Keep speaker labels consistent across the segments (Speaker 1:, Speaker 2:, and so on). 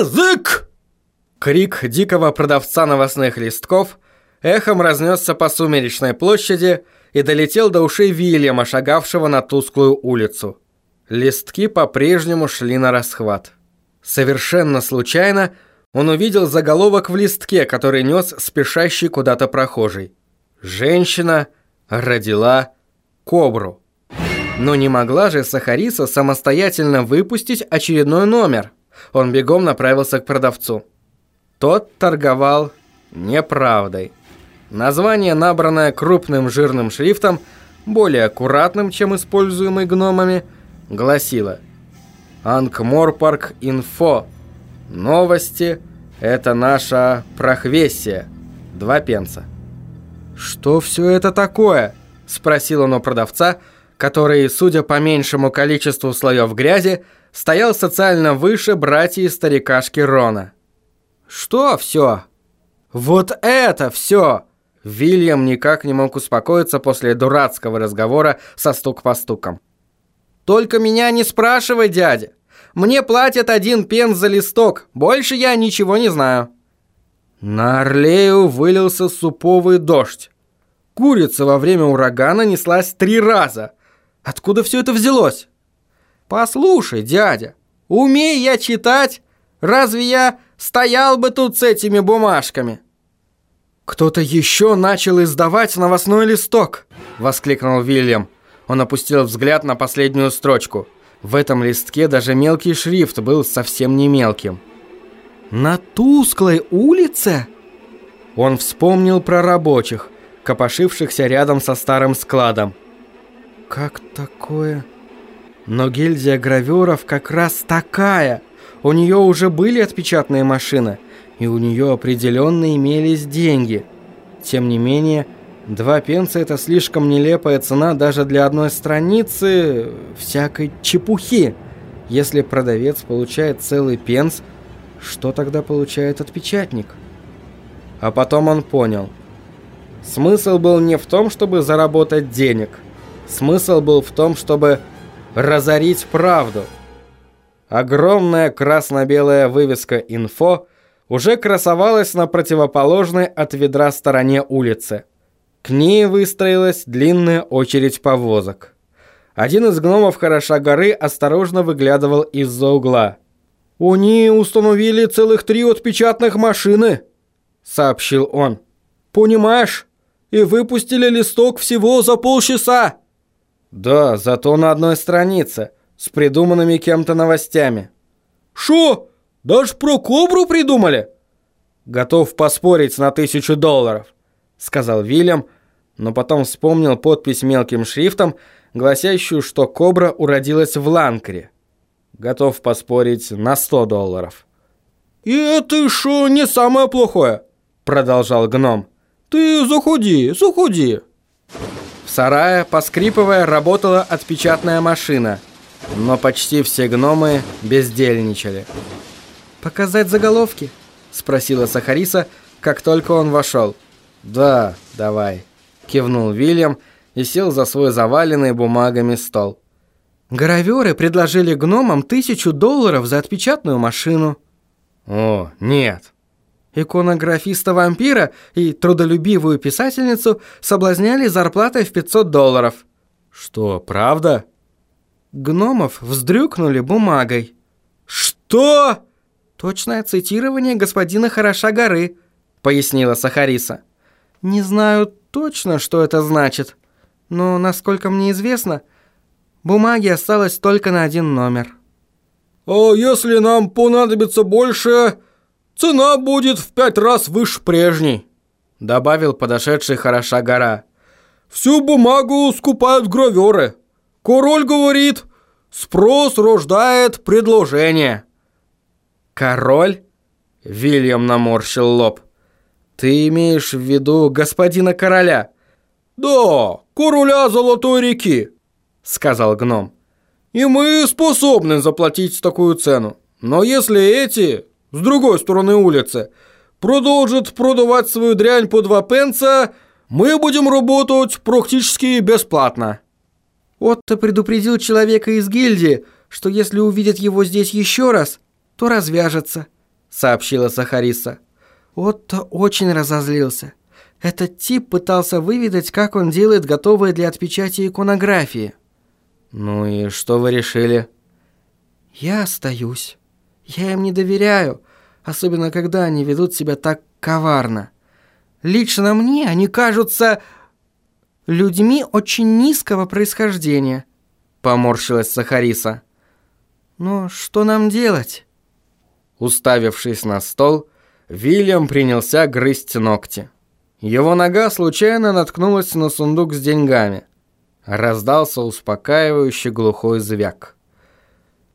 Speaker 1: язык!»
Speaker 2: Крик дикого продавца новостных листков эхом разнесся по сумеречной площади и долетел до ушей Вильяма, шагавшего на тусклую улицу. Листки по-прежнему шли на расхват. Совершенно случайно он увидел заголовок в листке, который нес спешащий куда-то прохожий. «Женщина родила кобру». Но не могла же Сахариса самостоятельно выпустить очередной номер. Он бегом направился к продавцу. Тот торговал неправдой. Название, набранное крупным жирным шрифтом, более аккуратным, чем используемый гномами, гласило «Анкморпарк Инфо. Новости – это наша прохвессия. Два пенса». «Что все это такое?» – спросил он у продавца – который, судя по меньшему количеству слоев грязи, стоял социально выше братья и старикашки Рона. «Что все?» «Вот это все!» Вильям никак не мог успокоиться после дурацкого разговора со стук-постуком. «Только меня не спрашивай, дядя. Мне платят один пен за листок, больше я ничего не знаю». На Орлею вылился суповый дождь. Курица во время урагана неслась три раза – Откуда все это взялось? Послушай, дядя, умей я читать, разве я стоял бы тут с этими бумажками? Кто-то еще начал издавать новостной листок, воскликнул Вильям. Он опустил взгляд на последнюю строчку. В этом листке даже мелкий шрифт был совсем не мелким. На тусклой улице? Он вспомнил про рабочих, копошившихся рядом со старым складом. Как такое? Но гильдия граверов как раз такая. У нее уже были отпечатные машины, и у нее определенно имелись деньги. Тем не менее, два пенса – это слишком нелепая цена даже для одной страницы всякой чепухи. Если продавец получает целый пенс, что тогда получает отпечатник? А потом он понял. Смысл был не в том, чтобы заработать денег – Смысл был в том, чтобы разорить правду. Огромная красно-белая вывеска «Инфо» уже красовалась на противоположной от ведра стороне улицы. К ней выстроилась длинная очередь повозок. Один из гномов хороша горы осторожно выглядывал из-за угла. «Они установили целых три отпечатных машины», — сообщил он. «Понимаешь? И выпустили листок всего за полчаса!» Да, зато на одной странице, с придуманными кем-то новостями. Шо? Даже про кобру придумали? Готов поспорить на тысячу долларов, сказал Вильям, но потом вспомнил подпись мелким шрифтом, гласящую, что кобра уродилась в Ланкре. Готов поспорить на сто долларов. «И это шо не самое плохое?» Продолжал гном. «Ты заходи, заходи». В сарае, поскрипывая, работала отпечатная машина, но почти все гномы бездельничали. «Показать заголовки?» – спросила Сахариса, как только он вошел. «Да, давай», – кивнул Вильям и сел за свой заваленный бумагами стол. Граверы предложили гномам тысячу долларов за отпечатную машину. «О, нет», Иконографиста-вампира и трудолюбивую писательницу соблазняли зарплатой в 500 долларов. Что, правда? Гномов вздрюкнули бумагой. Что? Точное цитирование господина Хороша горы, пояснила Сахариса. Не знаю точно, что это значит, но, насколько мне известно, бумаги осталось только на один номер. «А если нам понадобится больше...» цена будет в пять раз выше прежней», — добавил подошедший хороша гора. «Всю бумагу скупают граверы. Король говорит, спрос рождает предложение». «Король?» — Вильям наморщил лоб. «Ты имеешь в виду господина короля?» «Да, короля Золотой реки», — сказал гном. «И мы способны заплатить такую цену. Но если эти с другой стороны улицы, продолжит продавать свою дрянь по два пенса, мы будем работать практически бесплатно». Отто предупредил человека из гильдии, что если увидит его здесь еще раз, то развяжется. сообщила Сахариса.
Speaker 1: Отто очень разозлился. Этот тип пытался выведать, как он делает готовые для отпечатия иконографии.
Speaker 2: Ну и что вы решили?
Speaker 1: Я остаюсь. Я им не доверяю, особенно когда они ведут себя так коварно. Лично мне они кажутся людьми очень низкого происхождения. Поморщилась Сахариса. Но что нам делать?
Speaker 2: Уставившись на стол, Вильям принялся грызть ногти. Его нога случайно наткнулась на сундук с деньгами. Раздался успокаивающий глухой звяк.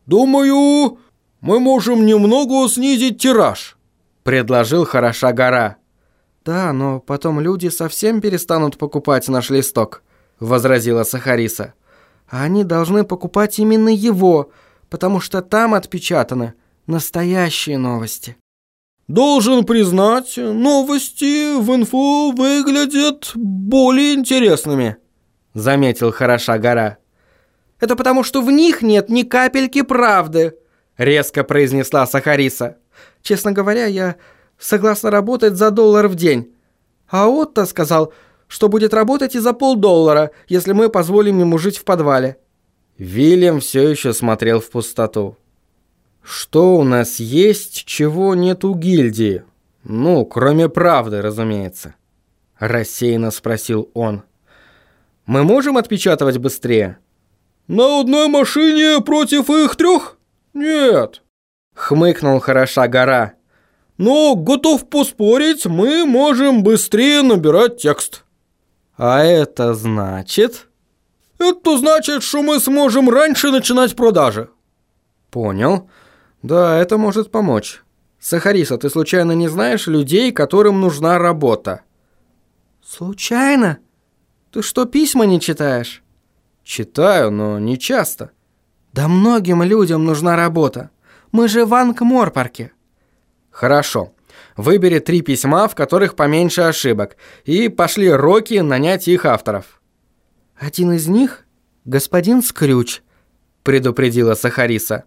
Speaker 3: «Думаю, мы можем немного снизить тираж», —
Speaker 2: предложил хороша гора.
Speaker 1: «Да, но потом люди совсем перестанут покупать наш листок», — возразила Сахариса. «А они должны покупать именно его, потому что там отпечатаны настоящие новости».
Speaker 3: «Должен признать, новости в инфо выглядят более интересными», —
Speaker 2: заметил хороша гора.
Speaker 1: «Это потому, что в них нет ни капельки правды», — резко произнесла Сахариса. «Честно говоря, я согласна работать за доллар в день. А Отто сказал, что будет работать и за полдоллара, если мы позволим ему жить в подвале».
Speaker 2: Вильям все еще смотрел в пустоту. «Что у нас есть, чего нет у гильдии? Ну, кроме правды, разумеется», – рассеянно спросил он. «Мы можем отпечатывать быстрее?»
Speaker 3: «На одной машине против их трех? Нет», –
Speaker 2: хмыкнул хороша гора.
Speaker 3: Но, готов поспорить, мы можем быстрее набирать текст.
Speaker 2: А это значит?
Speaker 3: Это значит, что мы сможем раньше начинать продажи.
Speaker 2: Понял. Да, это может помочь. Сахариса, ты случайно не знаешь людей, которым нужна работа?
Speaker 1: Случайно? Ты что, письма не читаешь?
Speaker 2: Читаю, но не часто.
Speaker 1: Да многим людям нужна работа. Мы же в Анкморпарке.
Speaker 2: Хорошо. Выбери три письма, в которых поменьше ошибок, и пошли Рокки нанять их авторов.
Speaker 1: Один из них – господин Скрюч, предупредила Сахариса.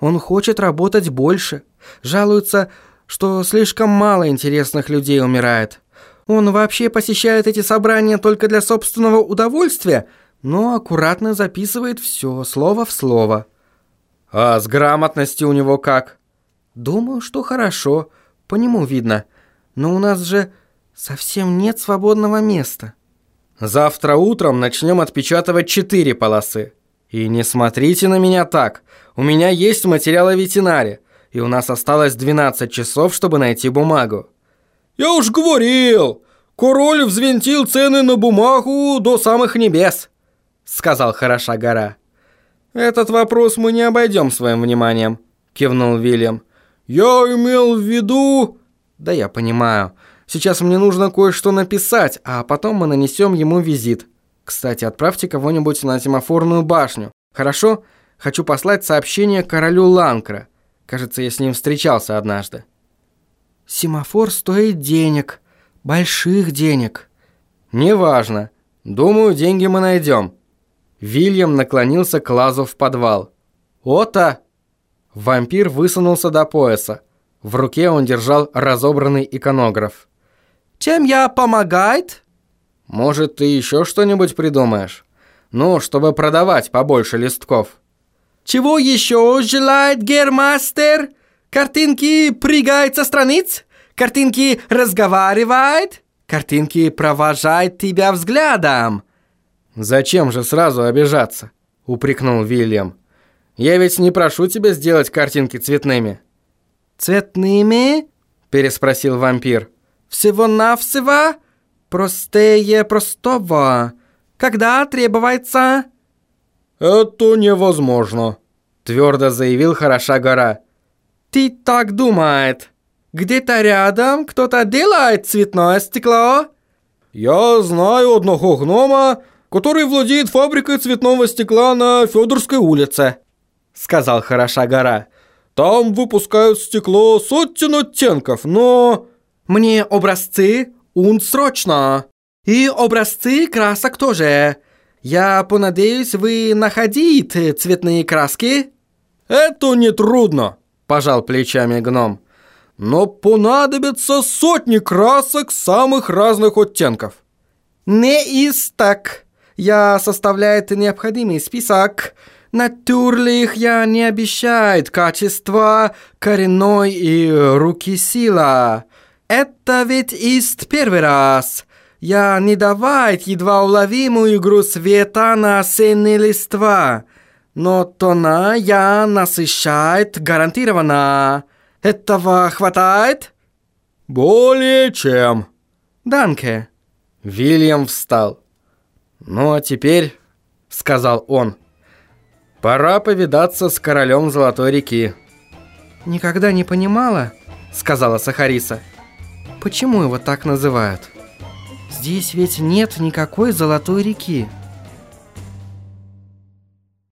Speaker 1: Он хочет работать больше. Жалуется, что слишком мало интересных людей умирает. Он вообще посещает эти собрания только для собственного удовольствия, но аккуратно записывает все, слово в слово.
Speaker 2: А с грамотностью у него как?
Speaker 1: «Думаю, что хорошо. По нему видно. Но у нас же совсем нет свободного места».
Speaker 2: «Завтра утром начнем отпечатывать четыре полосы. И не смотрите на меня так. У меня есть материал о ветеринаре, и у нас осталось 12 часов, чтобы найти бумагу».
Speaker 3: «Я уж говорил, король взвинтил цены на бумагу до самых небес», — сказал хороша гора.
Speaker 2: «Этот вопрос мы не обойдем своим вниманием», — кивнул Вильям.
Speaker 3: «Я имел в виду...»
Speaker 2: «Да я понимаю. Сейчас мне нужно кое-что написать, а потом мы нанесем ему визит. Кстати, отправьте кого-нибудь на семафорную башню. Хорошо? Хочу послать сообщение королю Ланкра. Кажется, я с ним встречался однажды».
Speaker 1: «Семафор стоит денег. Больших денег».
Speaker 2: «Неважно. Думаю, деньги мы найдем». Вильям наклонился к лазу в подвал. «Ота!» Вампир высунулся до пояса. В руке он держал разобранный иконограф.
Speaker 1: «Чем я помогает?»
Speaker 2: «Может, ты еще что-нибудь придумаешь? Ну, чтобы продавать побольше листков».
Speaker 1: «Чего еще желает гермастер? Картинки прыгают со страниц? Картинки разговаривает? Картинки провожает тебя взглядом?»
Speaker 2: «Зачем же сразу обижаться?» – упрекнул Вильям. Я ведь не прошу тебя сделать картинки цветными».
Speaker 1: «Цветными?» – переспросил вампир. «Всего-навсего? Простее простого. Когда требуется?»
Speaker 3: «Это невозможно», –
Speaker 2: твердо заявил Хороша гора.
Speaker 1: «Ты так думает? Где-то рядом кто-то делает цветное стекло?»
Speaker 3: «Я знаю одного гнома, который владеет фабрикой цветного стекла на Федорской улице» сказал хороша гора. Там выпускают стекло сотен оттенков, но...
Speaker 1: Мне образцы ун срочно. И образцы красок тоже. Я понадеюсь, вы находите цветные краски?
Speaker 3: Это не трудно,
Speaker 2: пожал плечами гном.
Speaker 3: но понадобятся сотни красок самых разных оттенков.
Speaker 1: Не из так. Я составляет необходимый список. Натюрлих я не обещает качества коренной и руки сила. Это ведь ist первый раз. Я не давает едва уловимую игру света на осенние листва. Но тона я насыщает гарантированно. Этого хватает?
Speaker 3: Более чем.
Speaker 1: Данке.
Speaker 2: Вильям встал. «Ну а теперь», — сказал он, — «пора повидаться с королем Золотой реки».
Speaker 1: «Никогда не понимала», — сказала Сахариса, — «почему его так называют? Здесь ведь нет никакой Золотой реки».